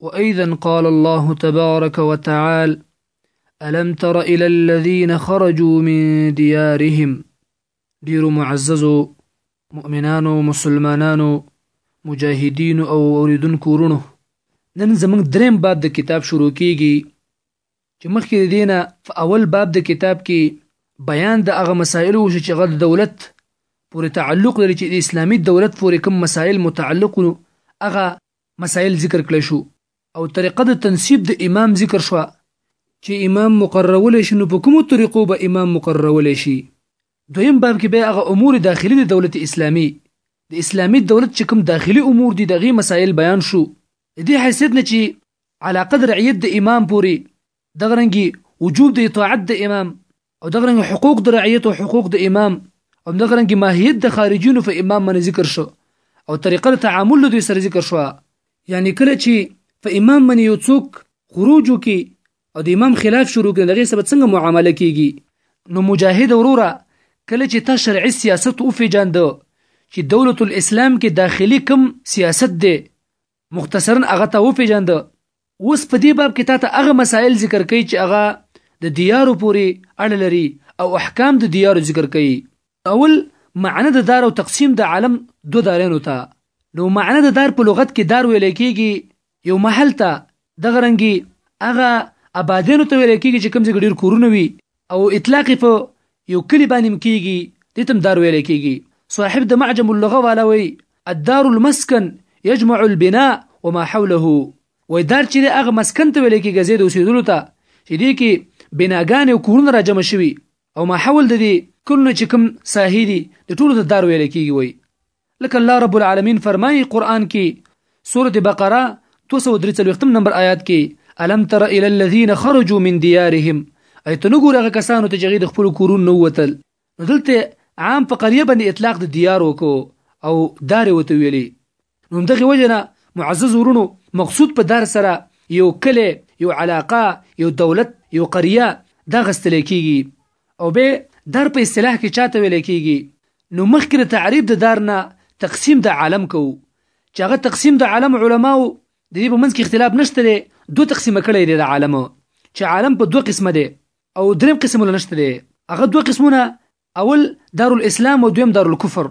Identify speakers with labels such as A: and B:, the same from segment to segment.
A: وأيضا قال الله تبارك وتعالى ألم تر إلى الذين خرجوا من ديارهم دير معززو مؤمنانو مسلمانانو مجاهدين او اوریدون کورونو نن زمنګ دریم باب د کتاب شروع کیږي چې مخکې د دینه په اول باب د کتاب کې بیان د هغه مسائل وشو چې غد دولت پورې تعلق لري چې د اسلامي دولت پورې کوم مسائل متعلق هغه مسائل ذکر کړی شو او طریقه د تنصیب د امام ذکر شو چې امام مقررول شي نو په کومو طریقو به امام مقررول شي دویم باب کې به هغه امور داخلي د دولت اسلامي د اسلامي دولت چې کوم داخلي امور دي دغه مسائل بیان شو د دې حیثیت نه چې علاقه د رعیت د امام پوري دغه رنګي وجوب د اطاعت د امام او دغه رنګ حقوق د رعیت او حقوق د امام او دغه رنګ ماهیت د خارجینو په امام باندې ذکر شو او طریقه د تعامل دوی سره ذکر شو یعنی کله چې په امام باندې یو څوک خروج وکي او د امام خلاف شروع کړي دغه سبب څنګه معامله کیږي نو مجاهد وروره کله چې تا شرعي سیاست او فجاند چې دولت الاسلام کې داخلي کم سیاست دی مختصرا هغه ته وپیژاند اوس په دې باب کې تاته هغه مسائل ذکر کوي چې هغه د دیارو پورې اړه لري او احکام د دیارو ذکر کوي اول معنی د دار او تقسیم د عالم دو دارینو ته نو معنی د دار په لغت کې دار ویل کېږي یو محل ته دغه رنګي هغه آبادینو ته ویل کېږي چې کوم ځای ډیر کورونه وي او اطلاق یې په یو کلي باندې هم کېږي، دې ته هم دار ویلی کېږي. صاحب د معجم اللغه والا وایي، الدار المسکن یجمع البناء وما حوله، وایي دار چې دی هغه مسکن ته ویلی کېږي، ځای د اوسېدلو ته، چې دې کې بناګانې او کورونه راجمع شوي او ما حول د دې کلونه چې کوم ساحې دي، د ټولو ته دار ویلی کېږي، وایي لکه الله رب العالمین فرمایي قرآن کې سورة بقره 243 نمبر آیات کې الم تر الى الذين خرجوا من ديارهم اي ته نګور هغه کسانو ته چې د خپل کورونو نه وتل نو دلته عام په قریه باندې اطلاق د دیار وکړو او دار وته ویلي نو دغه وجنه معزز ورونو مقصود په دار سره یو کله یو علاقه یو دولت یو قریه دا غستل کیږي او به دار په اصطلاح کې چاته ویل کیږي نو مخکې د تعریف د دار نه تقسیم د عالم کوو چې هغه تقسیم د عالم علماو د دې په منځ کې اختلاف نشته دی دوه تقسیمه کړی دی د عالم چې عالم په دوه قسمه دی او دریم قسم له نشته دی هغه دوه قسمونه اول دار الاسلام او دویم دار الكفر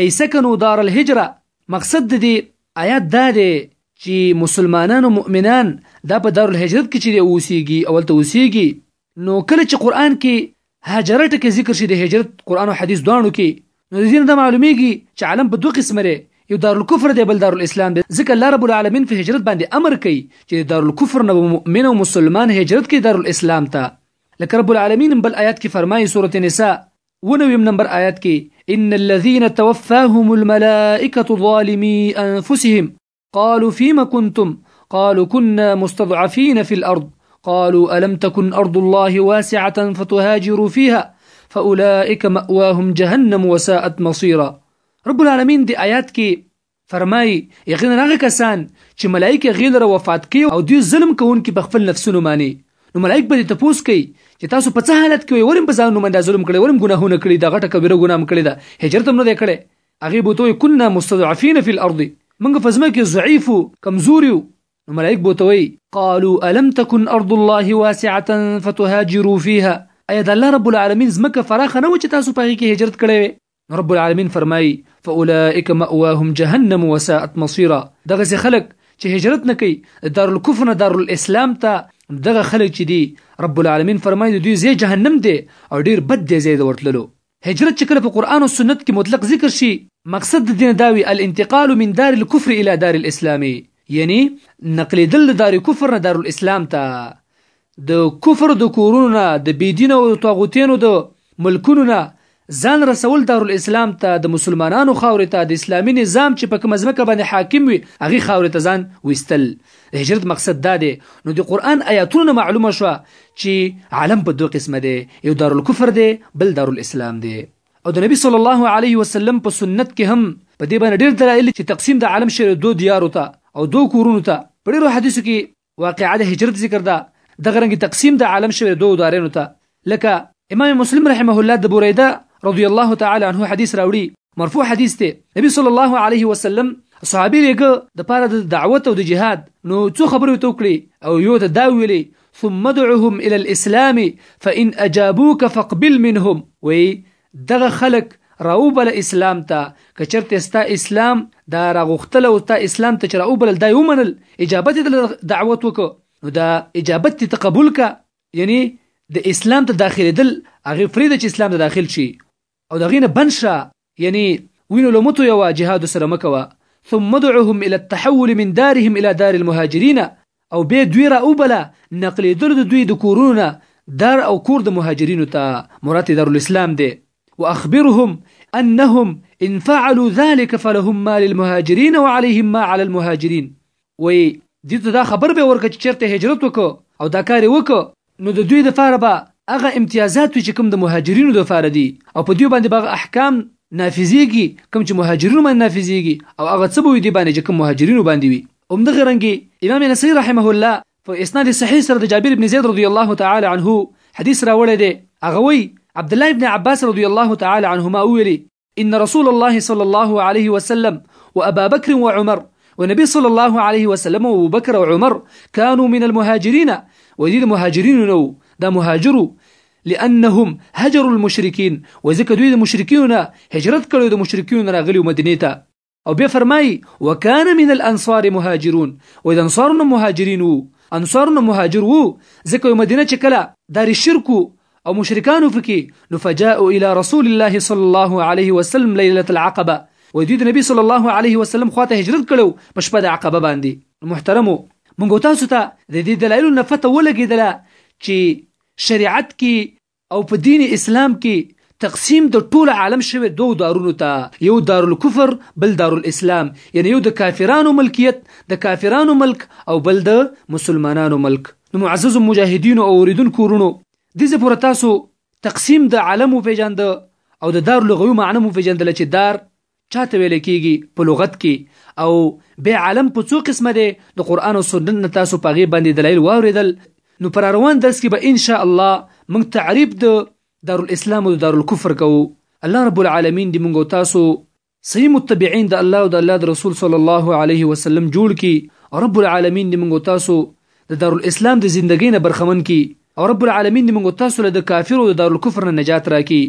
A: ای سکنو دار الهجره مقصد د دې آیات دا دی چې مسلمانان او مؤمنان دا په دار الهجرت کې چې دی اوسېږي اول ته اوسېږي نو کله چې قران کې هاجره ټکی ذکر شي د هجرت قران او حدیث دواړو کې نو د دې نه معلومیږي چې عالم په دوه قسمه لري یو دار الكفر دی بل دار الاسلام دی ځکه الله رب العالمین په هجرت باندې امر کوي چې دار الكفر نه مؤمن او مسلمان هجرت کوي دار الاسلام ته لکه رب العالمین بل آیات کې فرمایي سورته نساء 90 نمبر آیات کې ان الذين توفاهم الملائكه ظالمي انفسهم قالوا فيما كنتم قالوا كنا مستضعفين في الارض قالوا الم تكن ارض الله واسعه فتهاجروا فيها فاولئك ماواهم جهنم وساءت مصيرا رب العالمين دي آیات کې فرمایي، یقینا هغه کسان چې ملائک هغې لره وفات کوي او دوی ظلم کوونکي په خپل نفسونو باندې نو ملائک به دې تپوس کوي چې تاسو په څه حالت کې وئ ورم په ځانونو باندې ظلم کړی ورم ګناهونه کړی دا غټه کبیره ګناه هم کړې ده هجرت هم نه دی کړی هغې به ورته کنا مستضعفین فی الارض موږ په ځمکه کې ضعیف یو کمزور یو نو ملائک به ورته وایي قالوا الم تکن ارض الله واسعه فتهاجروا فيها ایا د الله رب العالمین ځمکه فراخه نه و چې تاسو په هغې کې هجرت کړی وی نو رب العالمین فرمایي فاولئک مأواهم جهنم وساءت مصيرا دغه سي خلک چې هجرت نه کوي د دارالکفر نه دارالاسلام ته دغه خلک چې دي رب العالمین فرمایي د دوی ځای جهنم دی او ډیر بد دی ځای د ورتللو هجرت چې کله په قران او سنت کې مطلق ذکر شي مقصد د دین داوي الانتقال من دار الكفر الى دار الاسلام یعنی نقلیدل د دار کفر نه دارالاسلام ته د کفر د کورونو نه د بی دین او طاغوتینو د ملکونو نه ځان رسول دارالاسلام ته د مسلمانانو خاورې ته د اسلامي نظام چې په کومه ځمکه باندې حاکم وي هغې خاورې ته ځان ویستل د هجرت مقصد دا دی نو د قرآن آیاتونو نه معلومه شوه چې عالم په دوه قسمه دی یو دارالکفر دی بل دارالاسلام دی او د نبی صلی الله علیه وسلم په سنت کې هم په دې باندې ډېر دلایل چې تقسیم د عالم شوی دو دیارو ته او دو کورونو ته په ډېرو حدیثو کې واقعا د هجرت ذکر ده دغه رنګ تقسیم د عالم شوی دوه دارینو ته لکه امام مسلم رحمه الله د بوریده رضی الله تعالی عنه حدیث راوړي مرفوع حدیث دی نبی صلی الله علیه وسلم صحابي لګه د پاره د دعوت او د جهاد نو څو خبرې تو کړې او یو ته دا ویلې ثم ادعهم الى الاسلام فان اجابوك فاقبل منهم وی دغه خلک راوبله اسلام ته که چرته ستا اسلام دا راغختل او تا اسلام ته چر اوبل دا یو منل اجابت د دعوت وک نو دا اجابت ته قبول کا یعنی د اسلام ته داخليدل هغه فرید چې اسلام ته داخل شي او دغه نه بنشه یعنی وینو لمتو یو جهاد سره مکوا ثم دعهم الى التحول من دارهم الى دار المهاجرين او بیا دوی را وبله نقلیدلو د دوی د کورونو نه دار او کور د مهاجرینو ته، مراد ترې دارالاسلام دی، واخبرهم انهم ان فعلوا ذلک فلهم ما للمهاجرین وعلیهم ما علی المهاجرین وایي دوی ته دا خبر به یې ورکړه چې چېرته یې هجرت وکړ او دا کار یې وکړ نو د دوی لپاره به هغه امتیازات وي چې کوم د مهاجرینو لپاره دي او په دوی باندې به هغه احکام نافذیږي کوم چې مهاجرینو باندې نافذیږي او هغه څه به وي دوی باندې چې کوم مهاجرینو باندې وي همدغه رنګ امام نسائی رحمه الله په اسناد صحیح سره د جابر ابن زید رضی الله تعالی عنه حدیث راوړی دی هغه وی عبد الله ابن عباس رضی الله تعالی عنهما ویلي ان رسول الله صلی الله علیه وسلم و ابا بکر و عمر و نبی صلی الله علیه وسلم و ابو بکر و عمر كانوا من المهاجرین و دید مهاجرین نو دا مهاجرو لانهم هجروا المشرکین و ذکر دوی د مشرکین نه هجرت کړو د مشرکین راغلی مدینه ته او بیا فرمایي وکانه من الانصار مهاجرون و د انصارونو مهاجرین وو انصارونو مهاجر وو ځکه مدینه چې کله دار شرکو او مشرکانو فکي نو فجاءوا الى رسول الله صلى الله عليه وسلم ليله العقبه و دوی د نبی صلی الله علیه وسلم خواته هجرت کړو په شپه د عقبه باندې محترمو مونږ تاسو ته د دې دلایلو نه پته ولګیدله چې شریعت کې او په دین اسلام کې تقسیم د ټول عالم شوی دوو دارونو ته یو دارالکفر بل دارالاسلام یعنی یو د کافرانو ملکیت د کافرانو ملک او بل د مسلمانانو ملک نو معزز مجاهدینو او اوریدونکو ورونو دزه پر تاسو تقسیم د عالم وپیژاند او د دار لغوي معنی مو پیژندل چې دار چا ته ویل کیږي په لغت کي او بیا عالم په څو قسمه دی د قرآن او سنت نه تاسو په هغې باندې دلایل واوریدل نو په راروان درس کې به ان شاء الله موږ تعریف د دارالاسلام او د دارالکفر کوو الله رب العالمین دې موږ تاسو صحیح متبعین د الله او د الله د رسول صلی الله علیه وسلم جوړ کی رب العالمین دې موږ تاسو د دارالاسلام د زندګۍ نه برخمن کی او رب العالمین دې موږ او تاسو له د کافر او د دارالکفر نه نجات راکړي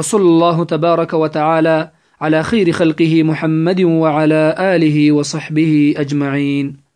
A: وصلى الله تبارک وتعالى على خير خلقه محمد وعلى آله وصحبه أجمعين